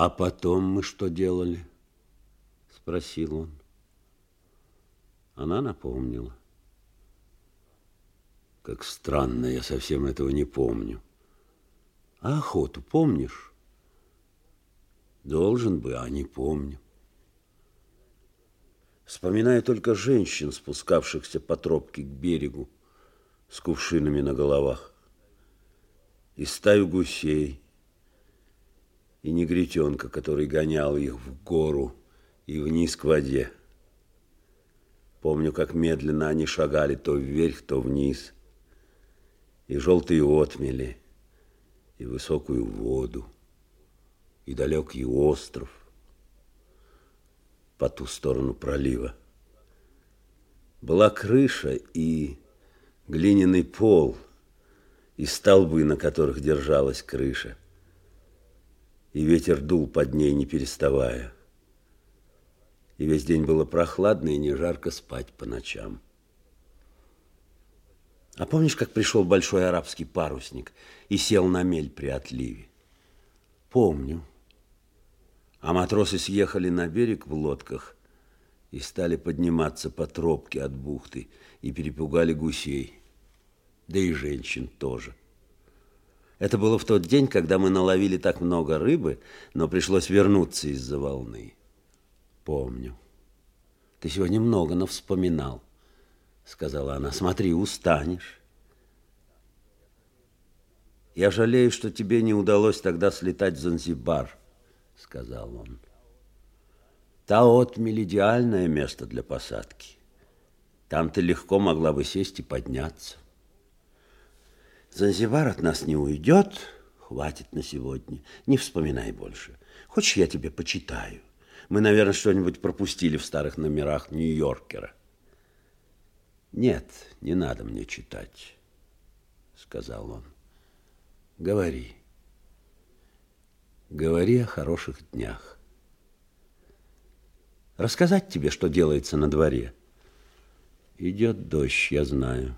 А потом мы что делали? Спросил он. Она напомнила. Как странно, я совсем этого не помню. А охоту помнишь? Должен бы, а не помню. Вспоминаю только женщин, спускавшихся по тропке к берегу с кувшинами на головах, и стаю гусей, и негритенка, который гонял их в гору и вниз к воде. Помню, как медленно они шагали то вверх, то вниз, и желтые отмели, и высокую воду, и далекий остров по ту сторону пролива. Была крыша и глиняный пол, и столбы, на которых держалась крыша и ветер дул под ней, не переставая. И весь день было прохладно и не жарко спать по ночам. А помнишь, как пришел большой арабский парусник и сел на мель при отливе? Помню. А матросы съехали на берег в лодках и стали подниматься по тропке от бухты и перепугали гусей, да и женщин тоже. Это было в тот день, когда мы наловили так много рыбы, но пришлось вернуться из-за волны. Помню. Ты сегодня много, но вспоминал, сказала она. Смотри, устанешь. Я жалею, что тебе не удалось тогда слетать в Занзибар, сказал он. Та отмель идеальное место для посадки. Там ты легко могла бы сесть и подняться. Занзибар от нас не уйдет, хватит на сегодня, не вспоминай больше. Хочешь, я тебе почитаю? Мы, наверное, что-нибудь пропустили в старых номерах Нью-Йоркера. Нет, не надо мне читать, сказал он. Говори. Говори о хороших днях. Рассказать тебе, что делается на дворе? Идет дождь, я знаю.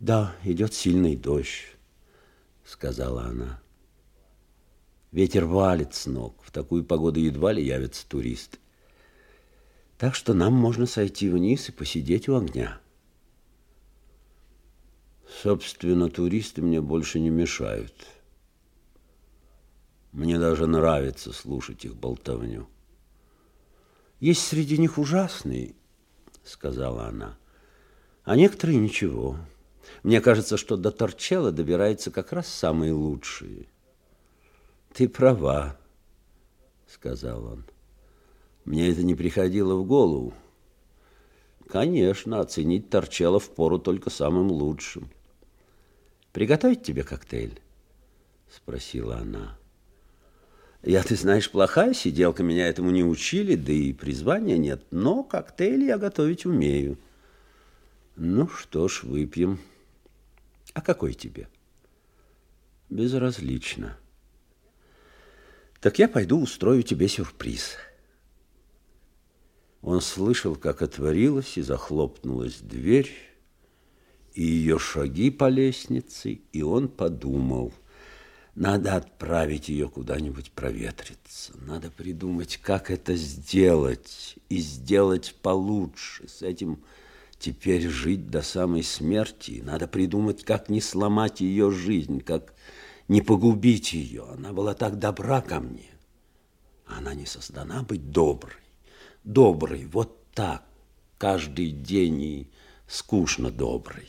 Да, идет сильный дождь, сказала она. Ветер валит с ног. В такую погоду едва ли явятся туристы. Так что нам можно сойти вниз и посидеть у огня. Собственно, туристы мне больше не мешают. Мне даже нравится слушать их болтовню. Есть среди них ужасные, сказала она, а некоторые ничего. Мне кажется, что до Торчелла добираются как раз самые лучшие. Ты права, сказал он. Мне это не приходило в голову. Конечно, оценить Торчелло впору только самым лучшим. Приготовить тебе коктейль? Спросила она. Я, ты знаешь, плохая сиделка, меня этому не учили, да и призвания нет, но коктейль я готовить умею. Ну что ж, выпьем. А какой тебе? Безразлично. Так я пойду устрою тебе сюрприз. Он слышал, как отворилась и захлопнулась дверь, и ее шаги по лестнице, и он подумал, надо отправить ее куда-нибудь проветриться, надо придумать, как это сделать, и сделать получше. С этим Теперь жить до самой смерти. Надо придумать, как не сломать ее жизнь, как не погубить ее. Она была так добра ко мне. Она не создана быть доброй. Доброй, вот так, каждый день и скучно доброй.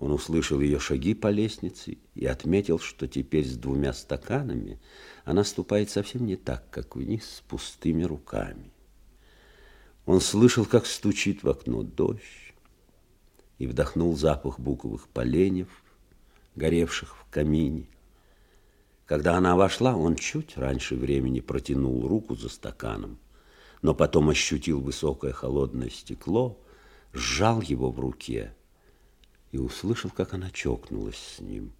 Он услышал ее шаги по лестнице и отметил, что теперь с двумя стаканами она ступает совсем не так, как вниз с пустыми руками. Он слышал, как стучит в окно дождь, и вдохнул запах буковых поленьев, горевших в камине. Когда она вошла, он чуть раньше времени протянул руку за стаканом, но потом ощутил высокое холодное стекло, сжал его в руке и услышал, как она чокнулась с ним.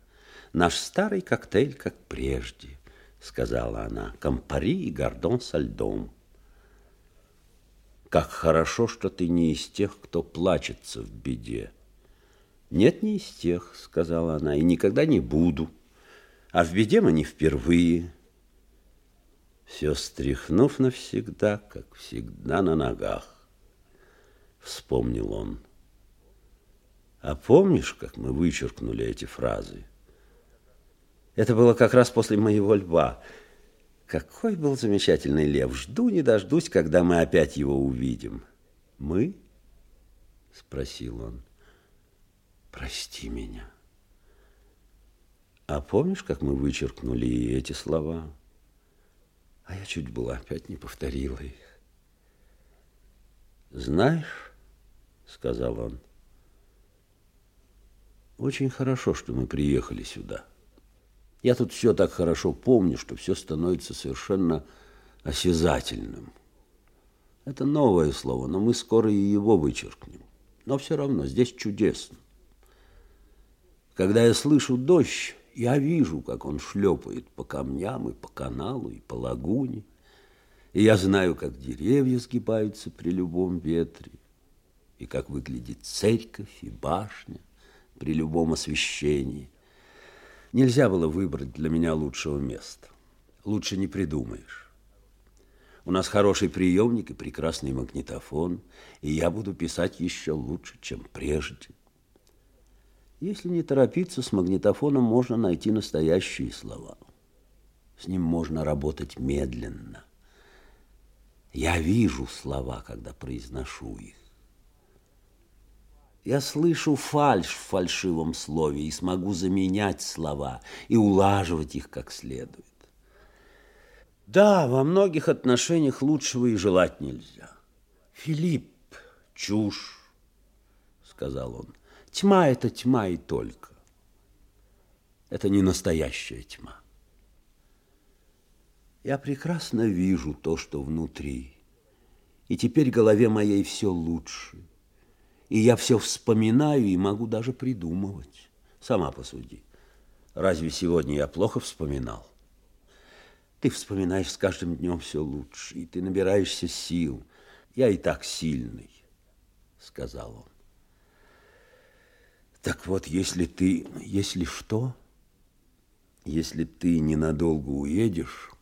«Наш старый коктейль, как прежде», — сказала она, — «компари и гордон со льдом». Как хорошо, что ты не из тех, кто плачется в беде. Нет, не из тех, сказала она, и никогда не буду. А в беде мы не впервые. Все стряхнув навсегда, как всегда на ногах, вспомнил он. А помнишь, как мы вычеркнули эти фразы? Это было как раз после моего льва. Какой был замечательный лев. Жду не дождусь, когда мы опять его увидим. Мы? Спросил он. Прости меня. А помнишь, как мы вычеркнули эти слова? А я чуть было опять не повторила их. Знаешь, сказал он, очень хорошо, что мы приехали сюда. Я тут все так хорошо помню, что все становится совершенно осязательным. Это новое слово, но мы скоро и его вычеркнем. Но все равно здесь чудесно. Когда я слышу дождь, я вижу, как он шлепает по камням и по каналу, и по лагуне. И я знаю, как деревья сгибаются при любом ветре, и как выглядит церковь и башня при любом освещении – Нельзя было выбрать для меня лучшего места. Лучше не придумаешь. У нас хороший приемник и прекрасный магнитофон, и я буду писать еще лучше, чем прежде. Если не торопиться, с магнитофоном можно найти настоящие слова. С ним можно работать медленно. Я вижу слова, когда произношу их. Я слышу фальшь в фальшивом слове и смогу заменять слова и улаживать их как следует. Да, во многих отношениях лучшего и желать нельзя. Филипп, чушь, сказал он. Тьма – это тьма и только. Это не настоящая тьма. Я прекрасно вижу то, что внутри, и теперь голове моей все лучше – и я все вспоминаю и могу даже придумывать. Сама посуди. Разве сегодня я плохо вспоминал? Ты вспоминаешь с каждым днем все лучше, и ты набираешься сил. Я и так сильный, сказал он. Так вот, если ты, если что, если ты ненадолго уедешь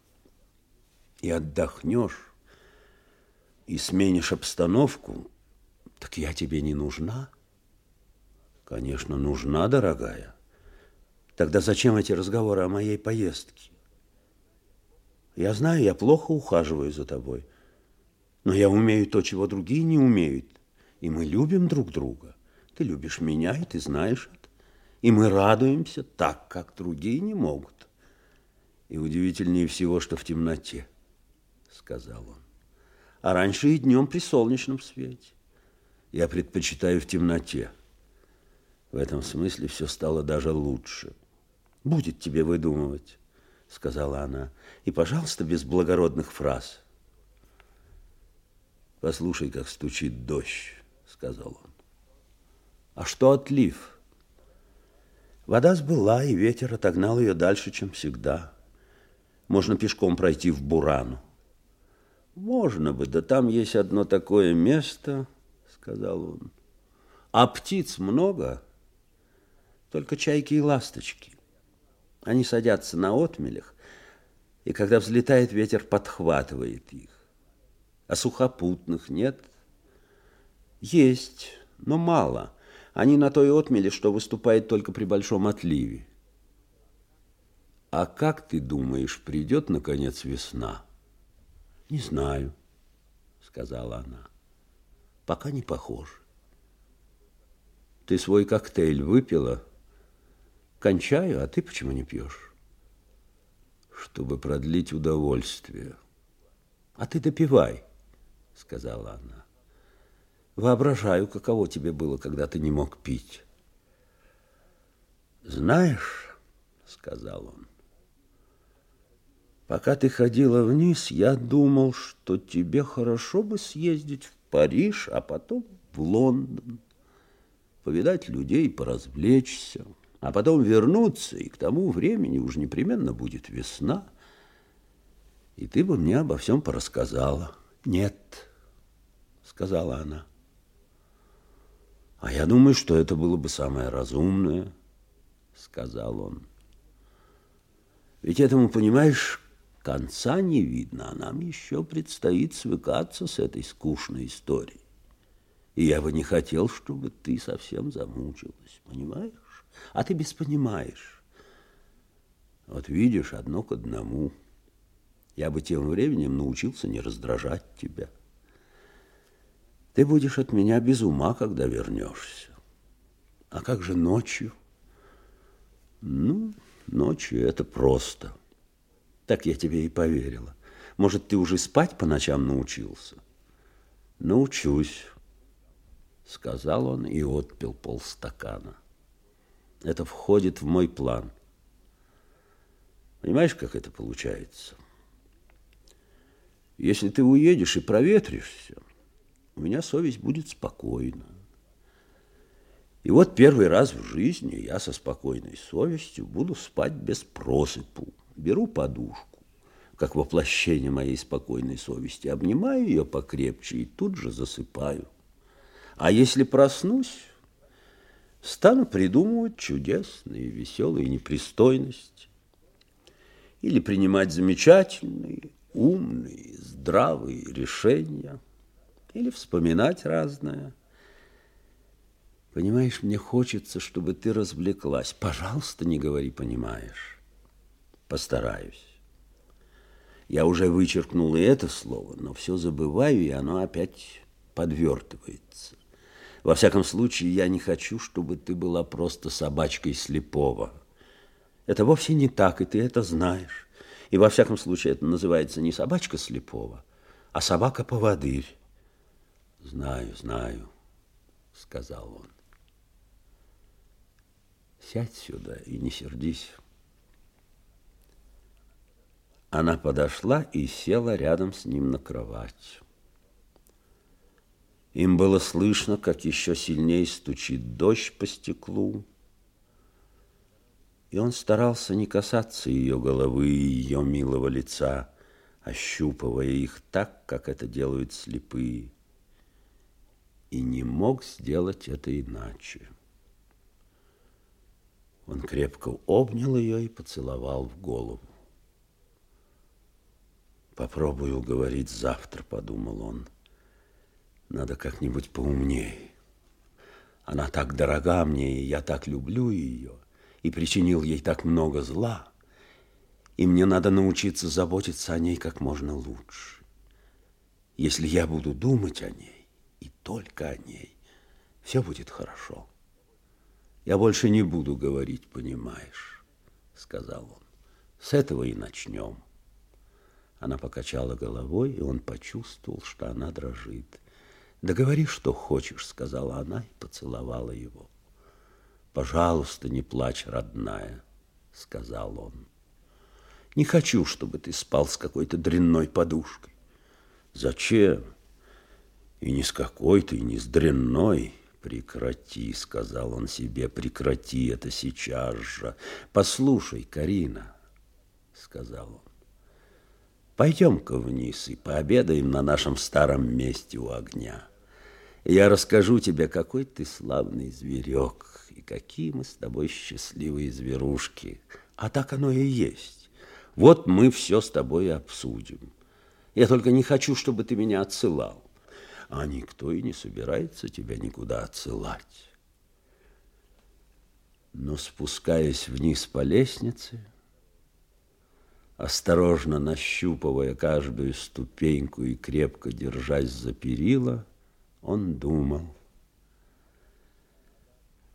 и отдохнешь, и сменишь обстановку, так я тебе не нужна? Конечно, нужна, дорогая. Тогда зачем эти разговоры о моей поездке? Я знаю, я плохо ухаживаю за тобой, но я умею то, чего другие не умеют, и мы любим друг друга. Ты любишь меня, и ты знаешь это. И мы радуемся так, как другие не могут. И удивительнее всего, что в темноте, сказал он. А раньше и днем при солнечном свете. Я предпочитаю в темноте. В этом смысле все стало даже лучше. Будет тебе выдумывать, сказала она. И, пожалуйста, без благородных фраз. Послушай, как стучит дождь, сказал он. А что отлив? Вода сбыла, и ветер отогнал ее дальше, чем всегда. Можно пешком пройти в Бурану. Можно бы, да там есть одно такое место, сказал он. А птиц много, только чайки и ласточки. Они садятся на отмелях, и когда взлетает ветер, подхватывает их. А сухопутных нет? Есть, но мало. Они на той отмеле, что выступает только при большом отливе. А как ты думаешь, придет, наконец, весна? Не знаю, сказала она пока не похож. Ты свой коктейль выпила? Кончаю, а ты почему не пьешь? Чтобы продлить удовольствие. А ты допивай, сказала она. Воображаю, каково тебе было, когда ты не мог пить. Знаешь, сказал он, пока ты ходила вниз, я думал, что тебе хорошо бы съездить в Париж, а потом в Лондон, повидать людей, поразвлечься, а потом вернуться, и к тому времени уж непременно будет весна, и ты бы мне обо всем порассказала. Нет, сказала она. А я думаю, что это было бы самое разумное, сказал он. Ведь этому, понимаешь, конца не видно, а нам еще предстоит свыкаться с этой скучной историей. И я бы не хотел, чтобы ты совсем замучилась, понимаешь? А ты без понимаешь. Вот видишь, одно к одному. Я бы тем временем научился не раздражать тебя. Ты будешь от меня без ума, когда вернешься. А как же ночью? Ну, ночью это просто. Так я тебе и поверила. Может, ты уже спать по ночам научился? Научусь сказал он и отпил полстакана. Это входит в мой план. Понимаешь, как это получается? Если ты уедешь и проветришься, у меня совесть будет спокойна. И вот первый раз в жизни я со спокойной совестью буду спать без просыпу. Беру подушку, как воплощение моей спокойной совести, обнимаю ее покрепче и тут же засыпаю. А если проснусь, стану придумывать чудесные, веселые непристойности или принимать замечательные, умные, здравые решения, или вспоминать разное. Понимаешь, мне хочется, чтобы ты развлеклась. Пожалуйста, не говори «понимаешь». Постараюсь. Я уже вычеркнул и это слово, но все забываю, и оно опять подвертывается. Во всяком случае, я не хочу, чтобы ты была просто собачкой слепого. Это вовсе не так, и ты это знаешь. И во всяком случае, это называется не собачка слепого, а собака-поводырь. Знаю, знаю, сказал он. Сядь сюда и не сердись. Она подошла и села рядом с ним на кровать. Им было слышно, как еще сильнее стучит дождь по стеклу. И он старался не касаться ее головы и ее милого лица, ощупывая их так, как это делают слепые. И не мог сделать это иначе. Он крепко обнял ее и поцеловал в голову. «Попробую говорить завтра», — подумал он. Надо как-нибудь поумнее. Она так дорога мне, и я так люблю ее, и причинил ей так много зла, и мне надо научиться заботиться о ней как можно лучше. Если я буду думать о ней, и только о ней, все будет хорошо. Я больше не буду говорить, понимаешь, сказал он. С этого и начнем. Она покачала головой, и он почувствовал, что она дрожит. «Да говори, что хочешь», — сказала она и поцеловала его. «Пожалуйста, не плачь, родная», — сказал он. «Не хочу, чтобы ты спал с какой-то дрянной подушкой». «Зачем?» «И не с какой-то, и не с дрянной». «Прекрати», — сказал он себе, — «прекрати это сейчас же». «Послушай, Карина», — сказал он, Пойдем-ка вниз и пообедаем на нашем старом месте у огня. Я расскажу тебе, какой ты славный зверек, и какие мы с тобой счастливые зверушки. А так оно и есть. Вот мы все с тобой обсудим. Я только не хочу, чтобы ты меня отсылал. А никто и не собирается тебя никуда отсылать. Но спускаясь вниз по лестнице, осторожно нащупывая каждую ступеньку и крепко держась за перила, он думал.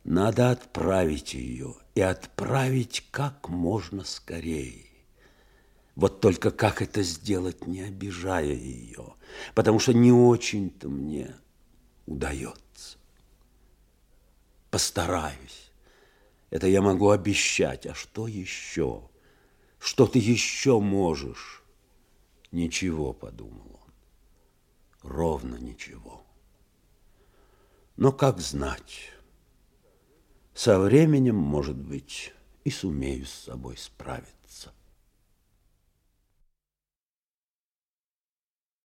Надо отправить ее и отправить как можно скорее. Вот только как это сделать, не обижая ее, потому что не очень-то мне удается. Постараюсь. Это я могу обещать. А что еще? Что ты еще можешь? Ничего, подумал он. Ровно ничего. Но как знать? Со временем, может быть, и сумею с собой справиться.